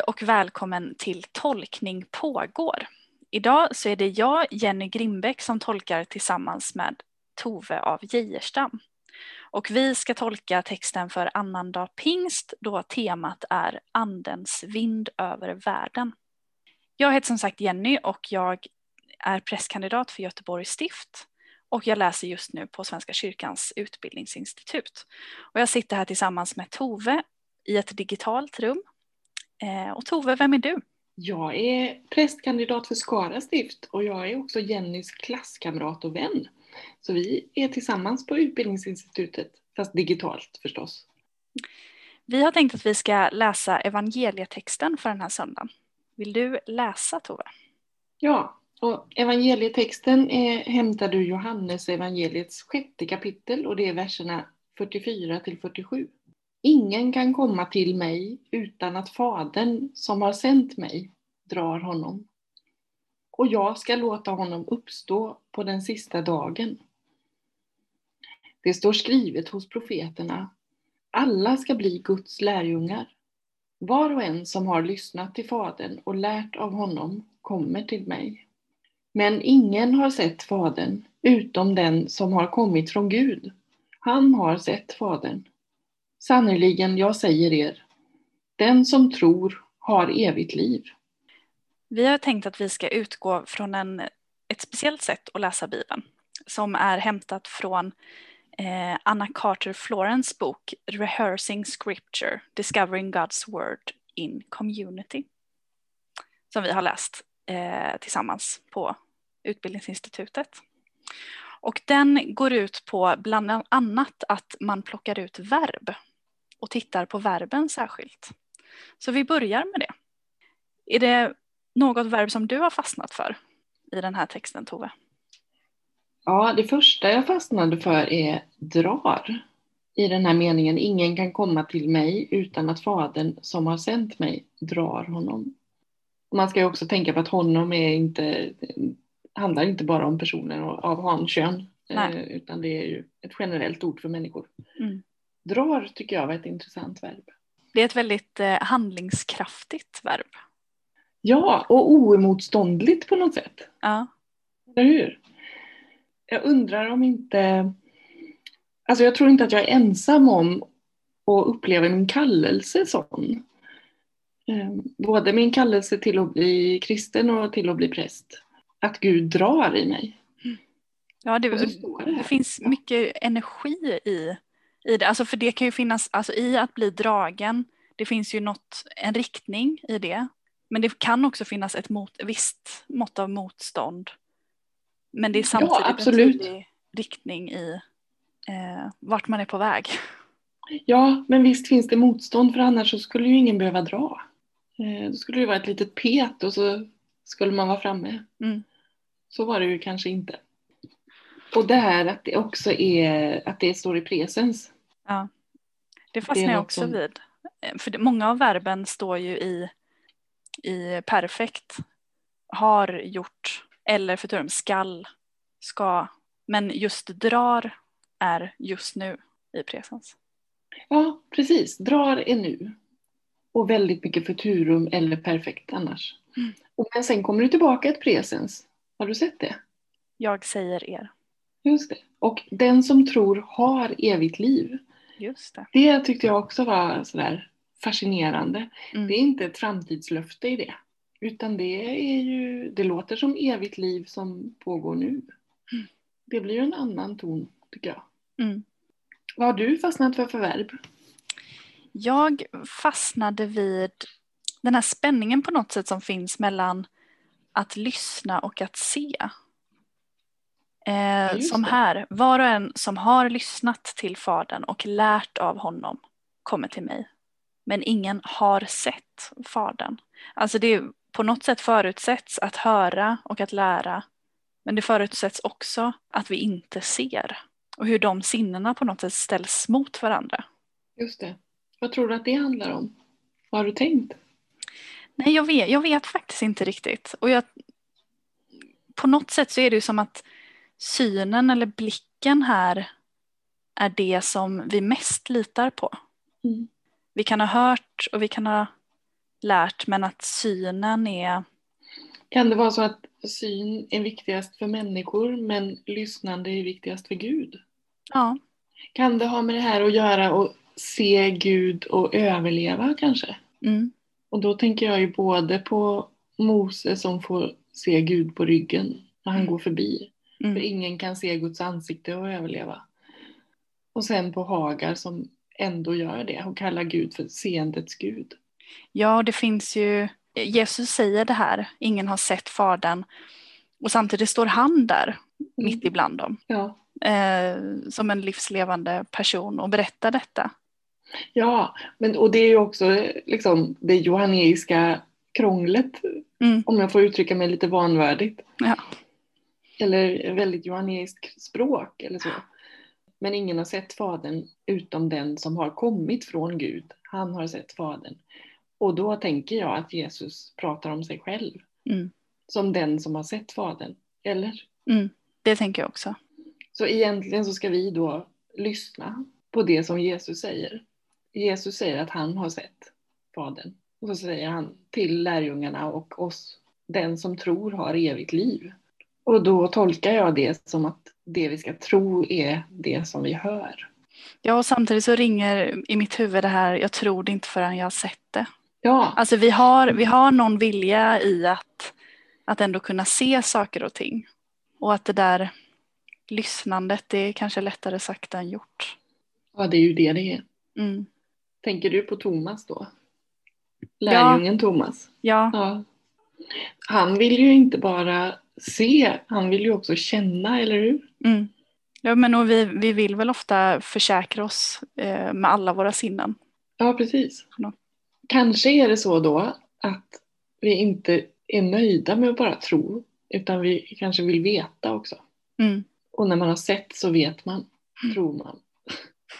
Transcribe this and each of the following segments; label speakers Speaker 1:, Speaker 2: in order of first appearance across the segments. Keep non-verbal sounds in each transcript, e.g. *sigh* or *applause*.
Speaker 1: Hej och välkommen till Tolkning pågår. Idag så är det jag, Jenny Grimbeck, som tolkar tillsammans med Tove av Geijerstam. Och vi ska tolka texten för annandag pingst då temat är Andens vind över världen. Jag heter som sagt Jenny och jag är prästkandidat för Göteborgs stift och jag läser just nu på Svenska kyrkans utbildningsinstitut. Och jag sitter här tillsammans med Tove i ett digitalt rum. Eh, och Tove, vem är du?
Speaker 2: Jag är prästkandidat för Skara stift och jag är också Jennys klasskamrat och vän. Så vi är tillsammans på Utbildningsinstitutet, fast digitalt förstås.
Speaker 1: Vi har tänkt att vi ska läsa evangelietexten för den här söndagen. Vill du läsa Tove?
Speaker 2: Ja, och evangelietexten är hämtad ur Johannes evangeliets sjätte kapitel och det är verserna 44 till 47. Ingen kan komma till mig utan att Fadern som har sänt mig drar honom. Och jag ska låta honom uppstå på den sista dagen. Det står skrivet hos profeterna. Alla ska bli Guds lärjungar. Var och en som har lyssnat till Fadern och lärt av honom kommer till mig. Men ingen har sett Fadern utom den som har kommit från Gud. Han har sett Fadern. Sannerligen, jag säger er, den som tror har evigt liv.
Speaker 1: Vi har tänkt att vi ska utgå från en, ett speciellt sätt att läsa Bibeln som är hämtat från eh, Anna Carter Florence bok Rehearsing Scripture, Discovering God's Word in Community. Som vi har läst eh, tillsammans på Utbildningsinstitutet. Och den går ut på bland annat att man plockar ut verb och tittar på verben särskilt. Så vi börjar med det. Är det något verb som du har fastnat för i den här texten Tove?
Speaker 2: Ja, det första jag fastnade för är drar. I den här meningen, ingen kan komma till mig utan att Fadern som har sänt mig drar honom. Man ska ju också tänka på att honom är inte, handlar inte bara om personer av hankön, eh, utan det är ju ett generellt ord för människor. Mm. Drar tycker jag var ett intressant verb.
Speaker 1: Det är ett väldigt eh, handlingskraftigt verb.
Speaker 2: Ja, och oemotståndligt på något sätt.
Speaker 1: Ja.
Speaker 2: Eller hur? Jag undrar om inte... Alltså jag tror inte att jag är ensam om att uppleva min kallelse sån. Ehm, både min kallelse till att bli kristen och till att bli präst. Att Gud drar i mig.
Speaker 1: Ja, det, det, det finns mycket energi i i det. Alltså för det kan ju finnas, alltså i att bli dragen, det finns ju något, en riktning i det. Men det kan också finnas ett mot, visst mått av motstånd. Men det är samtidigt ja, absolut. en tydlig riktning i eh, vart man är på väg.
Speaker 2: Ja, men visst finns det motstånd för annars så skulle ju ingen behöva dra. Eh, då skulle det vara ett litet pet och så skulle man vara framme.
Speaker 1: Mm.
Speaker 2: Så var det ju kanske inte. Och det här att det också är, att det står i presens.
Speaker 1: Ja, det fastnar jag också som... vid. För många av verben står ju i, i perfekt. Har gjort, eller futurum, skall, ska. Men just drar är just nu i presens.
Speaker 2: Ja, precis. Drar är nu. Och väldigt mycket futurum eller perfekt annars. Mm. Och men sen kommer du tillbaka ett presens. Har du sett det?
Speaker 1: Jag säger er.
Speaker 2: Just det. Och den som tror har evigt liv.
Speaker 1: Just det.
Speaker 2: det tyckte jag också var sådär fascinerande. Mm. Det är inte ett framtidslöfte i det. Utan det är ju, det låter som evigt liv som pågår nu. Mm. Det blir ju en annan ton tycker jag.
Speaker 1: Mm.
Speaker 2: Vad har du fastnat för för verb?
Speaker 1: Jag fastnade vid den här spänningen på något sätt som finns mellan att lyssna och att se. Eh, som här, var och en som har lyssnat till Fadern och lärt av honom kommer till mig. Men ingen har sett Fadern. Alltså det på något sätt förutsätts att höra och att lära. Men det förutsätts också att vi inte ser. Och hur de sinnena på något sätt ställs mot varandra.
Speaker 2: Just det. Vad tror du att det handlar om? Vad har du tänkt?
Speaker 1: Nej, jag vet, jag vet faktiskt inte riktigt. Och jag, på något sätt så är det ju som att synen eller blicken här är det som vi mest litar på.
Speaker 2: Mm.
Speaker 1: Vi kan ha hört och vi kan ha lärt men att synen är...
Speaker 2: Kan det vara så att syn är viktigast för människor men lyssnande är viktigast för Gud?
Speaker 1: Ja,
Speaker 2: Kan det ha med det här att göra och se Gud och överleva kanske?
Speaker 1: mm,
Speaker 2: Och då tänker jag ju både på Mose som får se Gud på ryggen när han
Speaker 1: Mm.
Speaker 2: går förbi. För
Speaker 1: mm,
Speaker 2: ingen kan se Guds ansikte och överleva. Och sen på Hagar som ändå gör det och kallar Gud för seendets Gud.
Speaker 1: ja, det finns ju... Jesus säger det här, ingen har sett Fadern. Och samtidigt står han där mitt ibland dem.
Speaker 2: Ja.
Speaker 1: Eh, som en livslevande person och berättar detta.
Speaker 2: ja, men och det är ju också liksom det johanneiska krånglet,
Speaker 1: Mm,
Speaker 2: om jag får uttrycka mig lite vanvördigt.
Speaker 1: ja.
Speaker 2: Eller väldigt johanneiskt språk eller så. Men ingen har sett Fadern utom den som har kommit från Gud. Han har sett Fadern. Och då tänker jag att Jesus pratar om sig själv
Speaker 1: Mm,
Speaker 2: som den som har sett Fadern. Eller?
Speaker 1: mm, det tänker jag också.
Speaker 2: Så egentligen så ska vi då lyssna på det som Jesus säger. Jesus säger att han har sett Fadern. Och så säger han till lärjungarna och oss, den som tror har evigt liv. Och då tolkar jag det som att det vi ska tro är det som vi hör.
Speaker 1: Ja, och samtidigt så ringer i mitt huvud det här, jag tror det inte förrän jag har sett det.
Speaker 2: Ja,
Speaker 1: Alltså vi har, vi har någon vilja i att, att ändå kunna se saker och ting. Och att det där lyssnandet, det är kanske lättare sagt än gjort.
Speaker 2: ja det är ju det det är.
Speaker 1: Mm.
Speaker 2: Tänker du på Thomas då? Lärjungen Thomas?
Speaker 1: Ja,
Speaker 2: Ja. Han vill ju inte bara se, han vill ju också känna, eller hur?
Speaker 1: mm. ja men och vi, vi vill väl ofta försäkra oss eh, med alla våra sinnen.
Speaker 2: Ja, precis.
Speaker 1: Ja.
Speaker 2: Kanske är det så då att vi inte är nöjda med att bara tro, utan vi kanske vill veta också.
Speaker 1: Mm.
Speaker 2: Och när man har sett så vet man, tror man.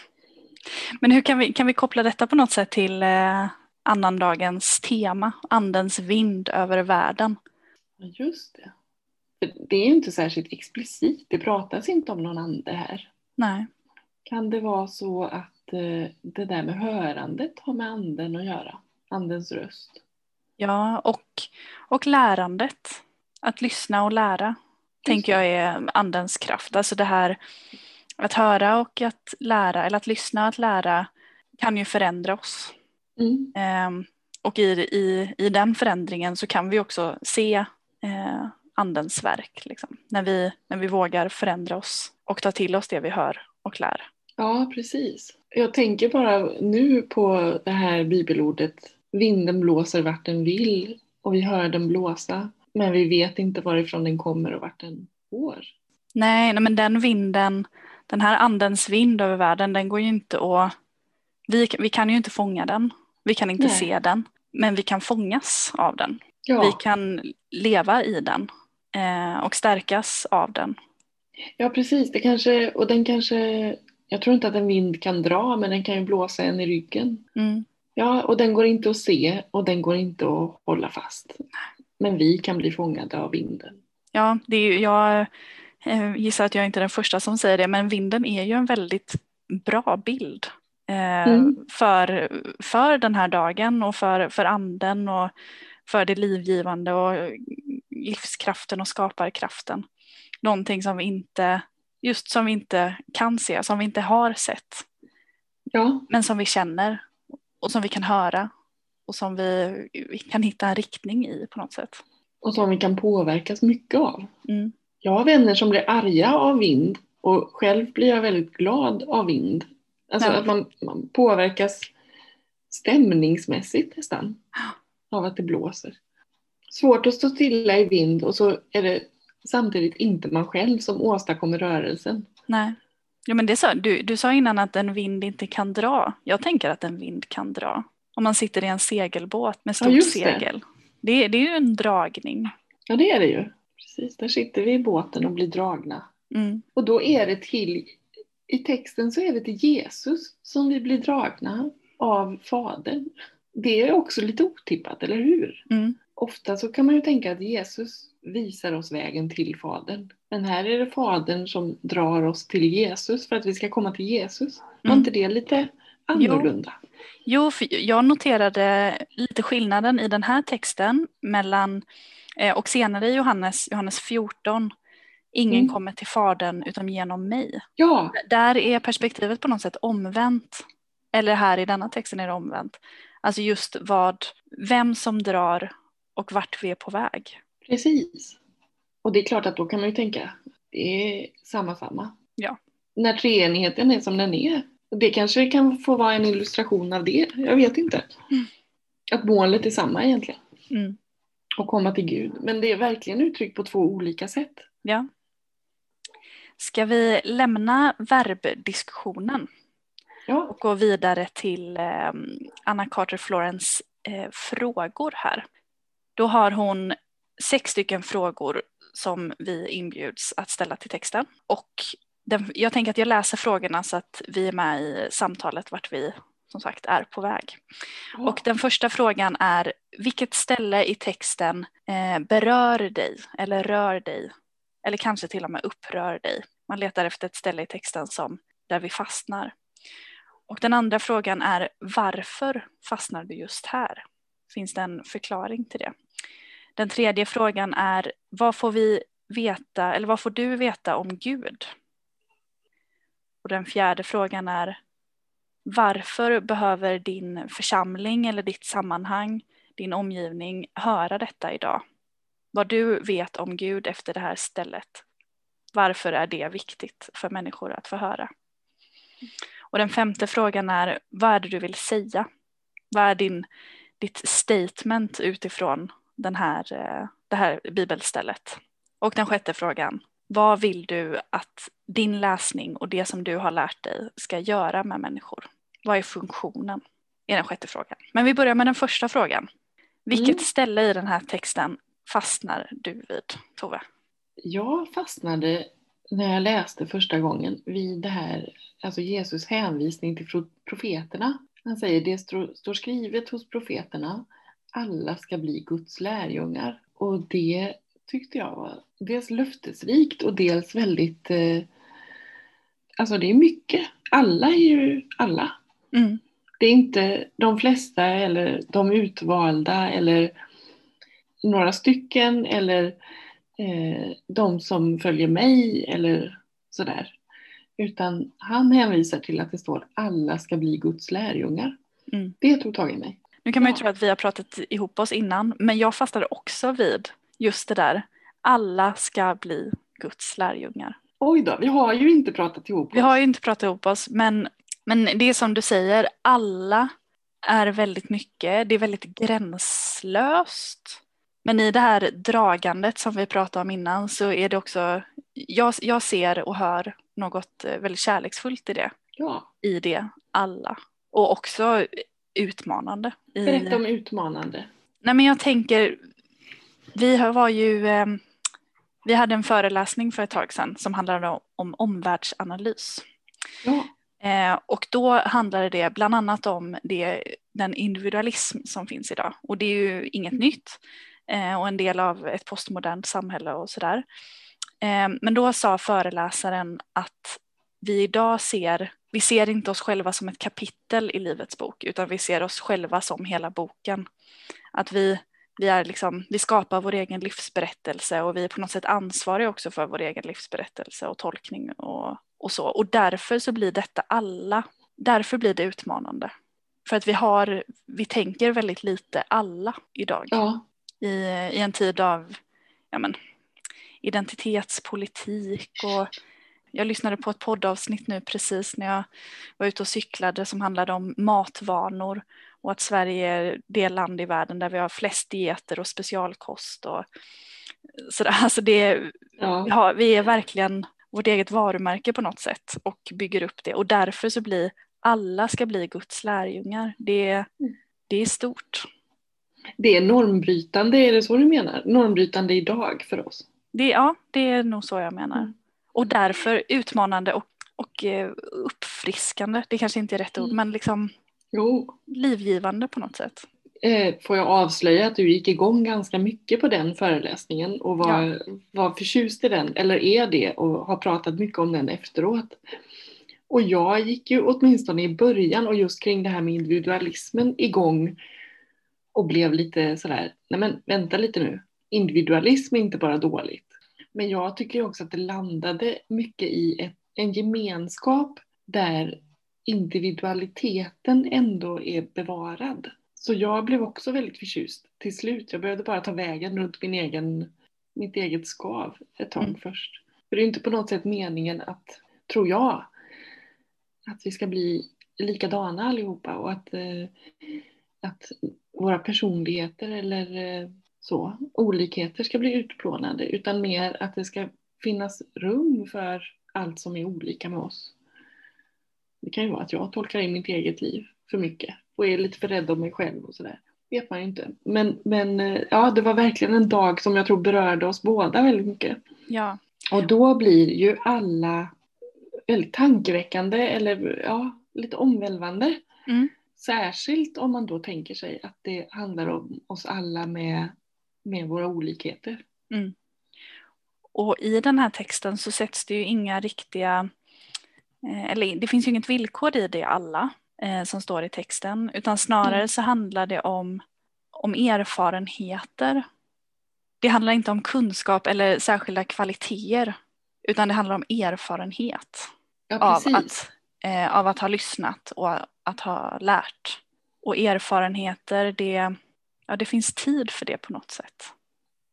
Speaker 2: *laughs*
Speaker 1: Men hur kan vi, kan vi koppla detta på något sätt till eh, annandagens tema, andens vind över världen?
Speaker 2: Just det. För det är ju inte särskilt explicit, det pratas inte om någon ande här.
Speaker 1: Nej.
Speaker 2: Kan det vara så att eh, det där med hörandet har med anden att göra? Andens röst?
Speaker 1: Ja, och, och lärandet. Att lyssna och lära tänker jag är andens kraft. Alltså det här att höra och att lära, eller att lyssna och att lära kan ju förändra oss.
Speaker 2: Mm.
Speaker 1: Ehm, och i, i, i den förändringen så kan vi också se eh, andens verk. Liksom, när, vi, när vi vågar förändra oss och ta till oss det vi hör och lär.
Speaker 2: Ja, precis. Jag tänker bara nu på det här bibelordet. Vinden blåser vart den vill och vi hör den blåsa. Men vi vet inte varifrån den kommer och vart den går.
Speaker 1: Nej, men den vinden, den här andens vind över världen, den går ju inte att... Vi, vi kan ju inte fånga den. Vi kan inte
Speaker 2: Nej.
Speaker 1: se den. Men vi kan fångas av den.
Speaker 2: Ja,
Speaker 1: Vi kan leva i den och stärkas av den.
Speaker 2: ja precis. Det kanske, och den kanske, jag tror inte att en vind kan dra, men den kan ju blåsa en i ryggen.
Speaker 1: Mm.
Speaker 2: Ja, och den går inte att se och den går inte att hålla fast. Men vi kan bli fångade av vinden.
Speaker 1: Ja, det är ju, jag eh, gissar att jag inte är den första som säger det, men vinden är ju en väldigt bra bild eh,
Speaker 2: Mm.
Speaker 1: för, för den här dagen och för, för anden och för det livgivande och livskraften och skaparkraften. Någonting som vi inte, just som vi inte kan se, som vi inte har sett,
Speaker 2: Ja,
Speaker 1: men som vi känner och som vi kan höra och som vi, vi kan hitta en riktning i på något sätt.
Speaker 2: och som vi kan påverkas mycket av.
Speaker 1: Mm.
Speaker 2: Jag har vänner som blir arga av vind och själv blir jag väldigt glad av vind. Alltså
Speaker 1: Ja.
Speaker 2: att man, man påverkas stämningsmässigt nästan av att det blåser. Svårt att stå stilla i vind och så är det samtidigt inte man själv som åstadkommer rörelsen.
Speaker 1: Nej. Ja, men det sa, du, du sa innan att en vind inte kan dra. Jag tänker att en vind kan dra. Om man sitter i en segelbåt med stort
Speaker 2: det.
Speaker 1: segel. Det, det är ju en dragning.
Speaker 2: Ja det är det ju. Precis, där sitter vi i båten och blir dragna.
Speaker 1: Mm.
Speaker 2: Och då är det till, i texten så är det till Jesus som vi blir dragna av Fadern. Det är också lite otippat, eller hur?
Speaker 1: Mm.
Speaker 2: Ofta så kan man ju tänka att Jesus visar oss vägen till Fadern. Men här är det Fadern som drar oss till Jesus för att vi ska komma till Jesus. Var
Speaker 1: Mm.
Speaker 2: inte det lite annorlunda?
Speaker 1: Jo, för jag noterade lite skillnaden i den här texten mellan eh, och senare i Johannes, Johannes 14, ingen
Speaker 2: Mm.
Speaker 1: kommer till Fadern utan genom mig.
Speaker 2: Ja,
Speaker 1: Där är perspektivet på något sätt omvänt. Eller här i denna texten är det omvänt. Alltså just vad, vem som drar och vart vi är på väg.
Speaker 2: precis. Och det är klart att då kan man ju tänka, det är samma samma.
Speaker 1: Ja.
Speaker 2: När treenigheten är som den är. Det kanske kan få vara en illustration av det, jag vet inte.
Speaker 1: Mm.
Speaker 2: Att målet är samma egentligen,
Speaker 1: Mm.
Speaker 2: att komma till Gud. Men det är verkligen uttryckt på två olika sätt.
Speaker 1: Ja. Ska vi lämna verbdiskussionen
Speaker 2: Ja,
Speaker 1: och gå vidare till eh, Anna Carter Florence eh, frågor här. Då har hon sex stycken frågor som vi inbjuds att ställa till texten. Och den, jag tänker att jag läser frågorna så att vi är med i samtalet vart vi som sagt är på väg. Och den första frågan är vilket ställe i texten eh, berör dig eller rör dig eller kanske till och med upprör dig. Man letar efter ett ställe i texten som där vi fastnar. Och den andra frågan är varför fastnar du just här? Finns det en förklaring till det? Den tredje frågan är vad får vi veta eller vad får du veta om Gud? Och den fjärde frågan är varför behöver din församling eller ditt sammanhang, din omgivning höra detta idag? Vad du vet om Gud efter det här stället. Varför är det viktigt för människor att få höra? Och den femte frågan är vad är det du vill säga? Vad är din, ditt statement utifrån den här, eh, det här bibelstället? Och den sjätte frågan, vad vill du att din läsning och det som du har lärt dig ska göra med människor? Vad är funktionen? är den sjätte frågan. Men vi börjar med den första frågan. Vilket
Speaker 2: Mm.
Speaker 1: ställe i den här texten fastnar du vid, Tove?
Speaker 2: Jag fastnade när jag läste första gången vid det här, alltså Jesus hänvisning till pro- profeterna. Han säger det står, skrivet hos profeterna, alla ska bli Guds lärjungar. Och det tyckte jag var dels löftesrikt och dels väldigt, eh, alltså det är mycket. Alla är ju alla.
Speaker 1: Mm.
Speaker 2: Det är inte de flesta eller de utvalda eller några stycken eller eh, de som följer mig eller sådär. Utan han hänvisar till att det står alla ska bli Guds lärjungar.
Speaker 1: Mm.
Speaker 2: Det tog tag i mig.
Speaker 1: Nu kan man ju
Speaker 2: Ja.
Speaker 1: tro att vi har pratat ihop oss innan, men jag fastnade också vid just det där. Alla ska bli Guds lärjungar.
Speaker 2: Oj då, vi har ju inte pratat ihop
Speaker 1: Vi
Speaker 2: oss.
Speaker 1: har ju inte pratat ihop oss, men, men det är som du säger, alla är väldigt mycket, det är väldigt gränslöst. Men i det här dragandet som vi pratade om innan så är det också, jag, jag ser och hör något eh, väldigt kärleksfullt i det,
Speaker 2: Ja,
Speaker 1: i det, alla. Och också utmanande. I,
Speaker 2: berätta om utmanande.
Speaker 1: Nej men jag tänker, vi var ju, eh, vi hade en föreläsning för ett tag sedan som handlade om, om omvärldsanalys.
Speaker 2: Ja,
Speaker 1: Eh, och då handlade det bland annat om det, den individualism som finns idag. Och det är ju inget nytt eh, och en del av ett postmodernt samhälle och sådär. Eh, men då sa föreläsaren att vi idag ser, vi ser inte oss själva som ett kapitel i livets bok utan vi ser oss själva som hela boken. Att vi, vi, är liksom, vi skapar vår egen livsberättelse och vi är på något sätt ansvariga också för vår egen livsberättelse och tolkning och, och så. Och därför så blir detta alla, därför blir det utmanande. För att vi har, vi tänker väldigt lite alla idag
Speaker 2: ja,
Speaker 1: i, i en tid av ja men, identitetspolitik och jag lyssnade på ett poddavsnitt nu precis när jag var ute och cyklade som handlade om matvanor och att Sverige är det land i världen där vi har flest dieter och specialkost och sådär. Alltså det, vi,
Speaker 2: ja.
Speaker 1: har, vi är verkligen vårt eget varumärke på något sätt och bygger upp det och därför så blir alla ska bli Guds lärjungar. Det, det är stort.
Speaker 2: Det är normbrytande, är det så du menar? Normbrytande idag för oss.
Speaker 1: Det, ja, det är nog så jag menar.
Speaker 2: Mm.
Speaker 1: Och därför utmanande och, och eh, uppfriskande. Det kanske inte är rätt ord,
Speaker 2: Mm.
Speaker 1: men liksom
Speaker 2: Jo,
Speaker 1: livgivande på något sätt.
Speaker 2: eh, får jag avslöja att du gick igång ganska mycket på den föreläsningen och var, var förtjust i den, eller är det och har pratat mycket om den efteråt. Och jag gick ju åtminstone i början och just kring det här med individualismen igång och blev lite sådär, nej men vänta lite nu, individualism är inte bara dåligt. Men jag tycker också att det landade mycket i ett, en gemenskap där individualiteten ändå är bevarad. Så jag blev också väldigt förtjust till slut. Jag behövde bara ta vägen runt min egen, mitt eget skav ett tag mm. först. För det är inte på något sätt meningen att, tror jag, att vi ska bli likadana allihopa och att, eh, att våra personligheter eller eh, så, olikheter ska bli utplånade utan mer att det ska finnas rum för allt som är olika med oss. Det kan ju vara att jag tolkar in mitt eget liv för mycket och är lite för rädd om mig själv och sådär. vet man ju inte. Men, men eh, ja, det var verkligen en dag som jag tror berörde oss båda väldigt mycket.
Speaker 1: Ja.
Speaker 2: Och då blir ju alla väldigt tankeväckande eller ja, lite omvälvande.
Speaker 1: Mm.
Speaker 2: Särskilt om man då tänker sig att det handlar om oss alla med, med våra olikheter.
Speaker 1: Mm. Och i den här texten så sätts det ju inga riktiga, eh, eller det finns ju inget villkor i det alla eh, som står i texten, utan snarare mm. så handlar det om, om erfarenheter. Det handlar inte om kunskap eller särskilda kvaliteter, utan det handlar om erfarenhet
Speaker 2: ja,
Speaker 1: av, att, eh, av att ha lyssnat och att ha lärt. Och erfarenheter, det, ja, det finns tid för det på något sätt.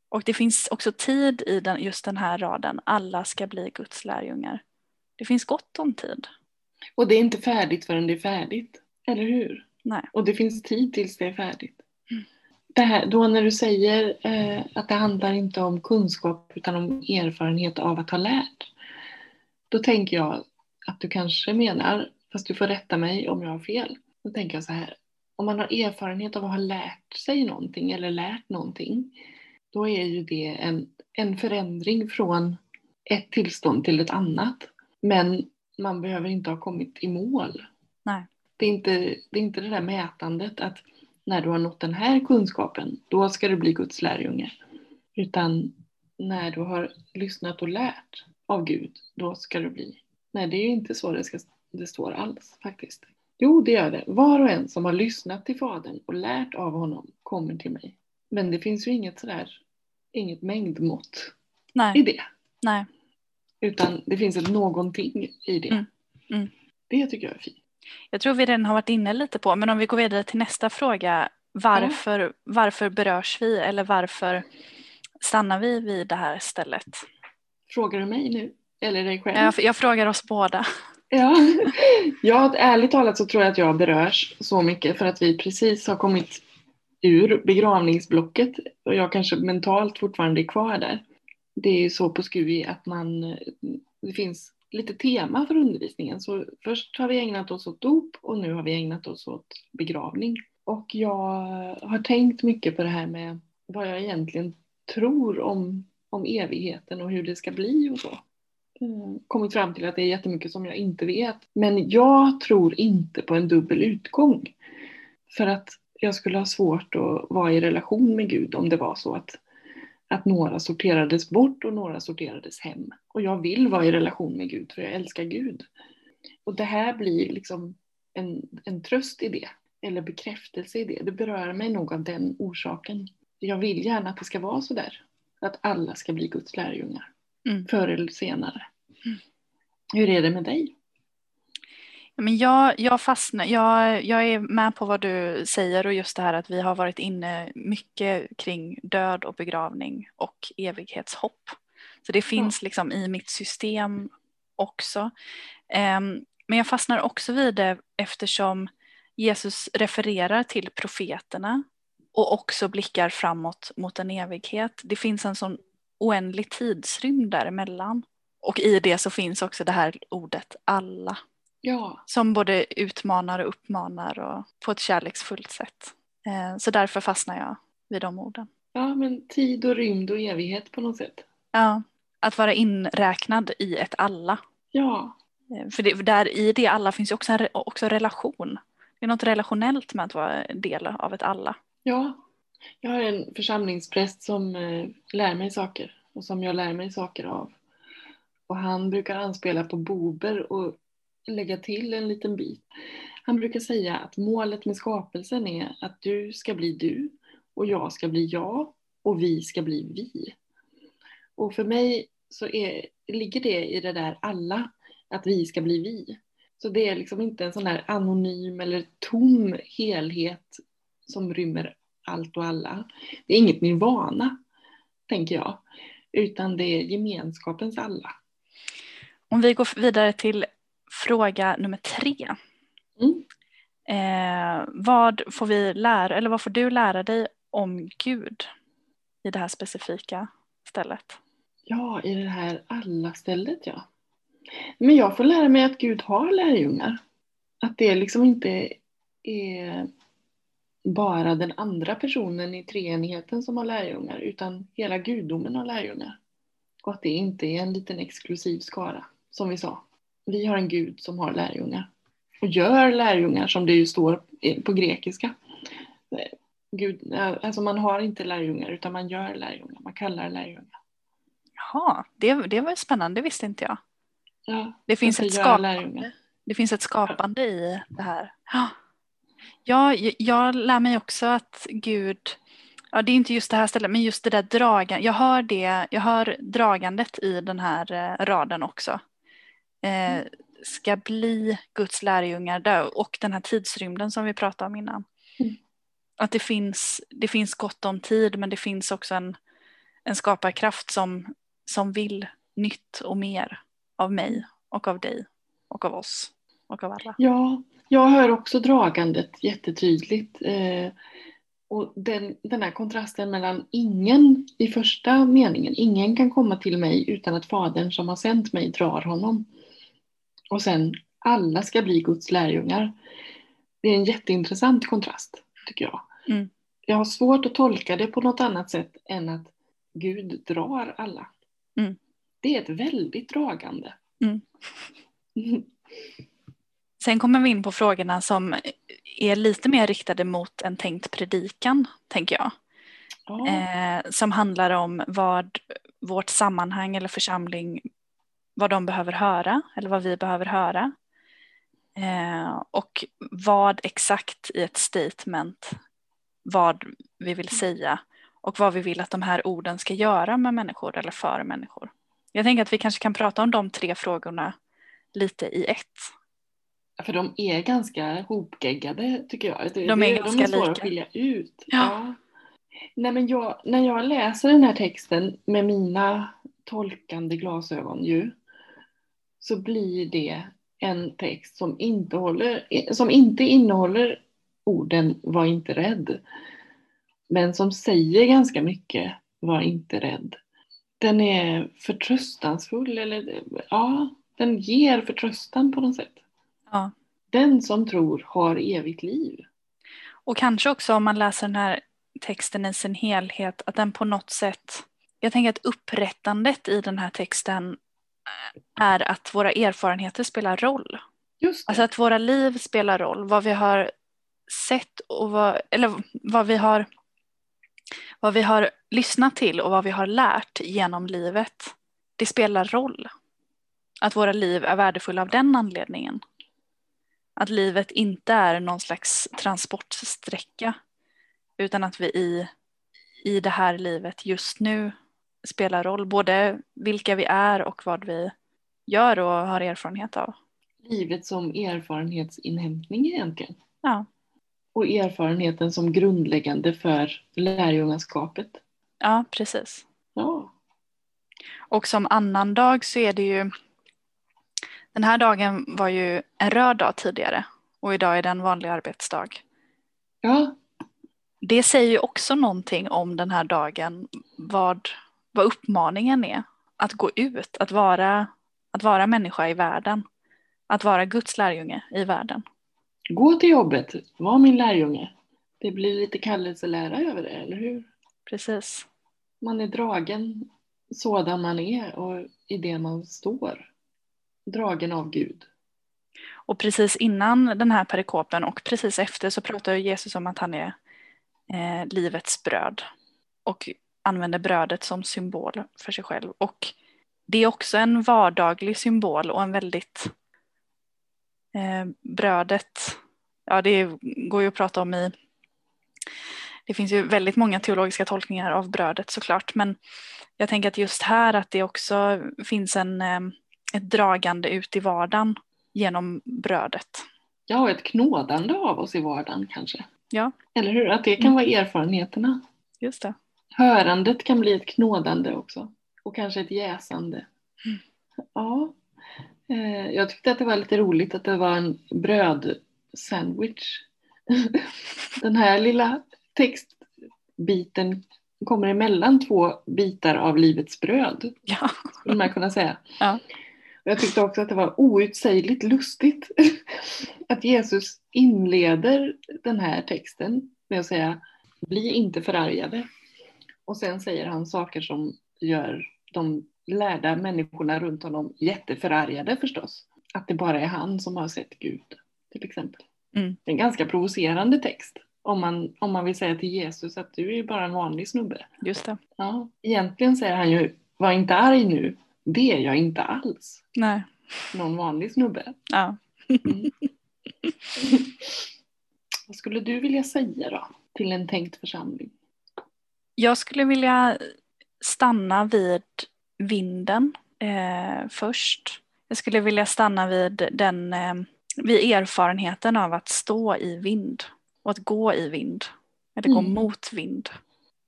Speaker 1: Och det finns också tid i den, just den här raden, alla ska bli Guds lärjungar. Det finns gott om tid.
Speaker 2: Och det är inte färdigt förrän det är färdigt, eller hur?
Speaker 1: Nej.
Speaker 2: Och det finns tid tills det är färdigt. Mm. Det här, då när du säger eh, att det handlar inte om kunskap utan om erfarenhet av att ha lärt. Då tänker jag att du kanske menar, fast du får rätta mig om jag har fel. Då tänker jag så här, om man har erfarenhet av att ha lärt sig någonting eller lärt någonting, då är ju det en, en förändring från ett tillstånd till ett annat. Men man behöver inte ha kommit i mål.
Speaker 1: Nej.
Speaker 2: Det är inte det, är inte det där mätandet att när du har nått den här kunskapen, då ska du bli Guds lärjunge. Utan när du har lyssnat och lärt av Gud, då ska du bli. Nej, det är ju inte så det, ska, det står alls faktiskt. Jo, det gör det. Var och en som har lyssnat till Fadern och lärt av honom kommer till mig. Men det finns ju inget sådär, inget mängdmått
Speaker 1: Nej.
Speaker 2: i det.
Speaker 1: Nej.
Speaker 2: Utan det finns ett någonting i det.
Speaker 1: Mm. Mm.
Speaker 2: Det tycker jag är fint.
Speaker 1: Jag tror vi redan har varit inne lite på, men om vi går vidare till nästa fråga. Varför, ja. varför berörs vi eller varför stannar vi vid det här stället?
Speaker 2: Frågar du mig nu? Eller dig själv?
Speaker 1: Jag, jag frågar oss båda.
Speaker 2: Ja. *laughs* ja, ärligt talat så tror jag att jag berörs så mycket för att vi precis har kommit ur begravningsblocket och jag kanske mentalt fortfarande är kvar där. Det är ju så på SKUI att man, det finns lite tema för undervisningen. Så först har vi ägnat oss åt dop och nu har vi ägnat oss åt begravning. Och jag har tänkt mycket på det här med vad jag egentligen tror om, om evigheten och hur det ska bli och så. Eh, kommit fram till att det är jättemycket som jag inte vet. Men jag tror inte på en dubbel utgång. För att jag skulle ha svårt att vara i relation med Gud om det var så att att några sorterades bort och några sorterades hem. Och jag vill vara i relation med Gud för jag älskar Gud. Och det här blir liksom en, en tröst i det, eller bekräftelse i det. Det berör mig nog av den orsaken. Jag vill gärna att det ska vara så där. Att alla ska bli Guds lärjungar. Mm. Förr eller senare. Mm. Hur är det med dig?
Speaker 1: Men jag, jag, fastnar, jag, jag är med på vad du säger och just det här att vi har varit inne mycket kring död och begravning och evighetshopp. Så det finns liksom i mitt system också. Um, men jag fastnar också vid det eftersom Jesus refererar till profeterna och också blickar framåt mot en evighet. Det finns en sån oändlig tidsrymd däremellan. Och i det så finns också det här ordet alla.
Speaker 2: Ja.
Speaker 1: Som både utmanar och uppmanar och på ett kärleksfullt sätt. Eh, så därför fastnar jag vid de orden.
Speaker 2: Ja, men tid och rymd och evighet på något sätt.
Speaker 1: Ja, att vara inräknad i ett alla.
Speaker 2: Ja.
Speaker 1: Eh, för det, där i det alla finns ju också en också relation. Det är något relationellt med att vara del av ett alla.
Speaker 2: Ja, jag har en församlingspräst som eh, lär mig saker och som jag lär mig saker av. Och han brukar anspela på Bober och lägga till en liten bit. Han brukar säga att målet med skapelsen är att du ska bli du och jag ska bli jag och vi ska bli vi. Och för mig så är, ligger det i det där alla, att vi ska bli vi. Så det är liksom inte en sån där anonym eller tom helhet som rymmer allt och alla. Det är inget nirvana, tänker jag, utan det är gemenskapens alla.
Speaker 1: Om vi går vidare till fråga nummer tre. Mm. Eh, vad får vi lära, eller vad får du lära dig om Gud i det här specifika stället?
Speaker 2: Ja, i det här alla-stället ja. Men jag får lära mig att Gud har lärjungar. Att det liksom inte är bara den andra personen i treenigheten som har lärjungar, utan hela gudomen har lärjungar. Och att det inte är en liten exklusiv skara, som vi sa. Vi har en gud som har lärjungar. Och gör lärjungar, som det ju står på grekiska. Gud, alltså man har inte lärjungar, utan man gör lärjungar. Man kallar lärjungar.
Speaker 1: Jaha, det, det var spännande, det visste inte jag. Ja, det, finns ett skapande, det finns ett skapande i det här. Ja, jag, jag lär mig också att Gud, ja det är inte just det här stället, men just det där dragandet, jag hör det, jag hör dragandet i den här eh, raden också. Eh, mm. ska bli Guds lärjungar där och den här tidsrymden som vi pratade om innan. Mm. Att det finns, det finns gott om tid men det finns också en, en skaparkraft som, som vill nytt och mer av mig och av dig och av oss och av alla.
Speaker 2: Ja, jag hör också dragandet jättetydligt. Eh, och den, den här kontrasten mellan ingen i första meningen, ingen kan komma till mig utan att fadern som har sänt mig drar honom. Och sen alla ska bli Guds lärjungar. Det är en jätteintressant kontrast tycker jag. Mm. Jag har svårt att tolka det på något annat sätt än att Gud drar alla. Mm. Det är ett väldigt dragande. Mm. *laughs*
Speaker 1: Sen kommer vi in på frågorna som är lite mer riktade mot en tänkt predikan, tänker jag. Oh. Eh, som handlar om vad vårt sammanhang eller församling, vad de behöver höra eller vad vi behöver höra. Eh, och vad exakt i ett statement, vad vi vill säga och vad vi vill att de här orden ska göra med människor eller för människor. Jag tänker att vi kanske kan prata om de tre frågorna lite i ett.
Speaker 2: För de är ganska hopgeggade tycker jag.
Speaker 1: De är, de är ganska de är svåra
Speaker 2: att skilja ut. Ja. ja. Nej, men jag, när jag läser den här texten med mina tolkande glasögon ju, så blir det en text som inte, håller, som inte innehåller orden var inte rädd. Men som säger ganska mycket var inte rädd. Den är förtröstansfull, eller ja, den ger förtröstan på något sätt. Ja. Den som tror har evigt liv.
Speaker 1: Och kanske också om man läser den här texten i sin helhet, att den på något sätt, jag tänker att upprättandet i den här texten är att våra erfarenheter spelar roll. Alltså att våra liv spelar roll, vad vi har sett och vad, eller vad vi har vad vi har lyssnat till och vad vi har lärt genom livet, det spelar roll. Att våra liv är värdefulla av den anledningen. Att livet inte är någon slags transportsträcka utan att vi i, i det här livet just nu spelar roll, både vilka vi är och vad vi gör och har erfarenhet av.
Speaker 2: Livet som erfarenhetsinhämtning egentligen.
Speaker 1: Ja.
Speaker 2: Och erfarenheten som grundläggande för lärjungaskapet.
Speaker 1: Ja, precis.
Speaker 2: Ja.
Speaker 1: Och som annan dag så är det ju den här dagen var ju en röd dag tidigare och idag är det en vanlig arbetsdag.
Speaker 2: Ja.
Speaker 1: Det säger ju också någonting om den här dagen, vad, vad uppmaningen är. Att gå ut, att vara, att vara människa i världen. Att vara Guds lärjunge i världen.
Speaker 2: Gå till jobbet, var min lärjunge. Det blir lite kallelselära över det, eller hur?
Speaker 1: Precis.
Speaker 2: Man är dragen sådan man är och i det man står dragen av Gud.
Speaker 1: Och precis innan den här perikopen och precis efter så pratar Jesus om att han är eh, livets bröd och använder brödet som symbol för sig själv. Och det är också en vardaglig symbol och en väldigt eh, brödet, ja det går ju att prata om i det finns ju väldigt många teologiska tolkningar av brödet såklart men jag tänker att just här att det också finns en, eh, ett dragande ut i vardagen genom brödet.
Speaker 2: Ja, ett knådande av oss i vardagen kanske.
Speaker 1: Ja.
Speaker 2: Eller hur? Att det kan vara erfarenheterna.
Speaker 1: Just det.
Speaker 2: Hörandet kan bli ett knådande också. Och kanske ett jäsande.
Speaker 1: Mm.
Speaker 2: Ja. Eh, jag tyckte att det var lite roligt att det var en brödsandwich. *laughs* Den här lilla textbiten kommer emellan två bitar av livets bröd.
Speaker 1: Ja.
Speaker 2: Skulle man kunna säga.
Speaker 1: Ja.
Speaker 2: Jag tyckte också att det var outsägligt lustigt *laughs* att Jesus inleder den här texten med att säga bli inte förargade. Och sen säger han saker som gör de lärda människorna runt honom jätteförargade förstås. Att det bara är han som har sett Gud, till exempel.
Speaker 1: Mm.
Speaker 2: Det är en ganska provocerande text. Om man, om man vill säga till Jesus att du är bara en vanlig snubbe.
Speaker 1: Just det.
Speaker 2: Ja, egentligen säger han ju, var inte arg nu, det är jag inte alls.
Speaker 1: Nej.
Speaker 2: Någon vanlig snubbe.
Speaker 1: Ja.
Speaker 2: Mm. *laughs* Vad skulle du vilja säga då till en tänkt församling?
Speaker 1: Jag skulle vilja stanna vid vinden eh, först. Jag skulle vilja stanna vid, den, eh, vid erfarenheten av att stå i vind och att gå i vind. Eller gå
Speaker 2: Mm.
Speaker 1: mot vind.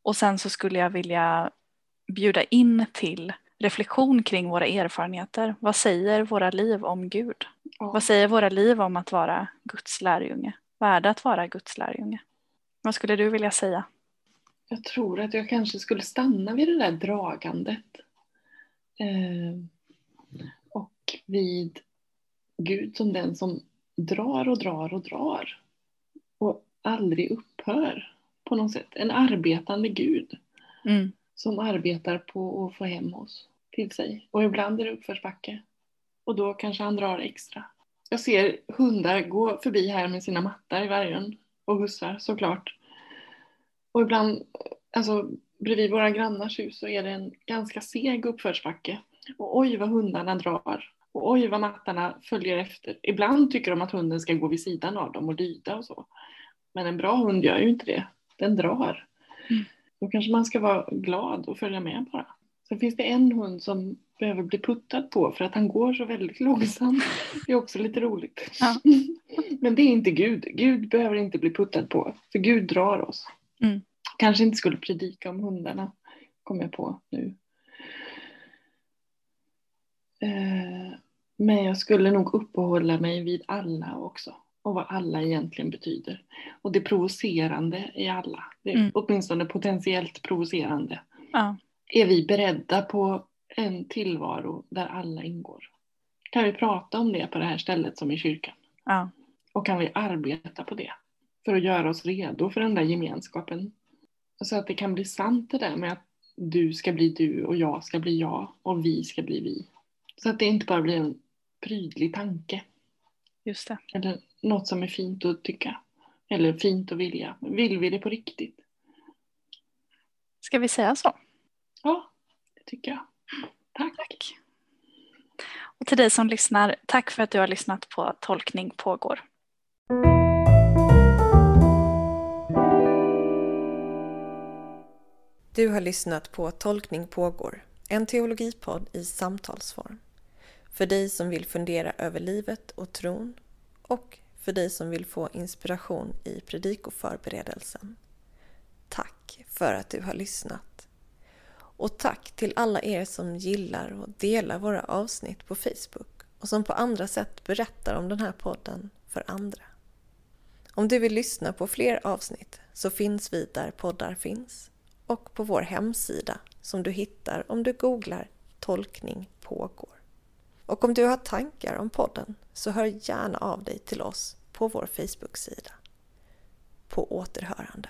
Speaker 1: Och sen så skulle jag vilja bjuda in till reflektion kring våra erfarenheter. Vad säger våra liv om Gud?
Speaker 2: Ja.
Speaker 1: Vad säger våra liv om att vara Guds lärjunge? Värda att vara Guds lärjunge? Vad skulle du vilja säga?
Speaker 2: Jag tror att jag kanske skulle stanna vid det där dragandet. Eh, och vid Gud som den som drar och drar och drar. Och aldrig upphör på något sätt. En arbetande Gud
Speaker 1: Mm.
Speaker 2: som arbetar på att få hem oss till sig. Och ibland är det uppförsbacke. Och då kanske han drar extra. Jag ser hundar gå förbi här med sina mattar i Vargön. Och hussar såklart. Och ibland, alltså bredvid våra grannars hus så är det en ganska seg uppförsbacke. Och oj vad hundarna drar. Och oj vad mattarna följer efter. Ibland tycker de att hunden ska gå vid sidan av dem och lyda och så. Men en bra hund gör ju inte det. Den drar.
Speaker 1: Mm.
Speaker 2: Då kanske man ska vara glad och följa med bara. Sen finns det en hund som behöver bli puttad på för att han går så väldigt långsamt. Det är också lite roligt.
Speaker 1: Ja. *laughs*
Speaker 2: Men det är inte Gud. Gud behöver inte bli puttad på. För Gud drar oss.
Speaker 1: Mm.
Speaker 2: Kanske inte skulle predika om hundarna. Kom jag på nu. Eh, Men jag skulle nog uppehålla mig vid alla också. Och vad alla egentligen betyder. Och det provocerande i alla. Det
Speaker 1: Mm.
Speaker 2: åtminstone potentiellt provocerande.
Speaker 1: Ja.
Speaker 2: Är vi beredda på en tillvaro där alla ingår? Kan vi prata om det på det här stället som i kyrkan?
Speaker 1: Ja.
Speaker 2: Och kan vi arbeta på det? För att göra oss redo för den där gemenskapen. Så att det kan bli sant det där med att du ska bli du och jag ska bli jag och vi ska bli vi. Så att det inte bara blir en prydlig tanke.
Speaker 1: Just det.
Speaker 2: Eller något som är fint att tycka. Eller fint att vilja. Vill vi det på riktigt?
Speaker 1: Ska vi säga så?
Speaker 2: Ja, det tycker jag. Tack.
Speaker 1: Tack. Och till dig som lyssnar, tack för att du har lyssnat på Tolkning pågår.
Speaker 3: Du har lyssnat på Tolkning pågår, en teologipodd i samtalsform. För dig som vill fundera över livet och tron och för dig som vill få inspiration i predikoförberedelsen. Tack för att du har lyssnat. Och tack till alla er som gillar och delar våra avsnitt på Facebook och som på andra sätt berättar om den här podden för andra. Om du vill lyssna på fler avsnitt så finns vi där poddar finns och på vår hemsida som du hittar om du googlar Tolkning pågår. Och om du har tankar om podden så hör gärna av dig till oss på vår Facebook-sida. På återhörande.